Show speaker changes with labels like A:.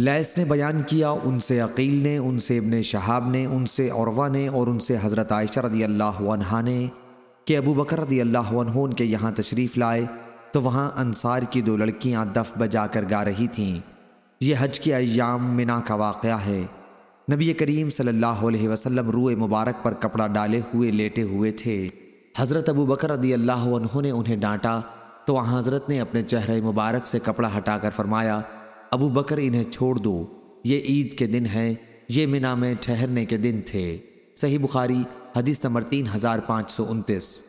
A: لیس نے بیان کیا، ان سے عقیل نے، ان سے ابن شہاب نے، ان سے عروہ نے اور ان سے حضرت عائشہ رضی اللہ عنہ نے کہ ابو بکر رضی اللہ عنہ ان کے یہاں تشریف لائے۔ تو وہاں انصار کی دو لڑکیاں دف بجا کر گا رہی تھیں۔ یہ حج کے ایام منا کا واقعہ ہے۔ نبی کریم صلی اللہ علیہ وسلم روئے مبارک پر کپڑا ڈالے ہوئے، لیٹے ہوئے تھے۔ حضرت ابو بکر رضی اللہ عنہ نے انہیں ڈانٹا۔ تو وہاں حضرت نے اپنے چہرے مبارک سے کپڑا ہٹا کر فرمایا ابو بکر انہیں چھوڑ دو، یہ عید کے دن ہیں، یہ منا میں ٹھہرنے کے دن تھے۔ صحیح بخاری، حدیث نمبر تین ہزار پانچ سو انتیس۔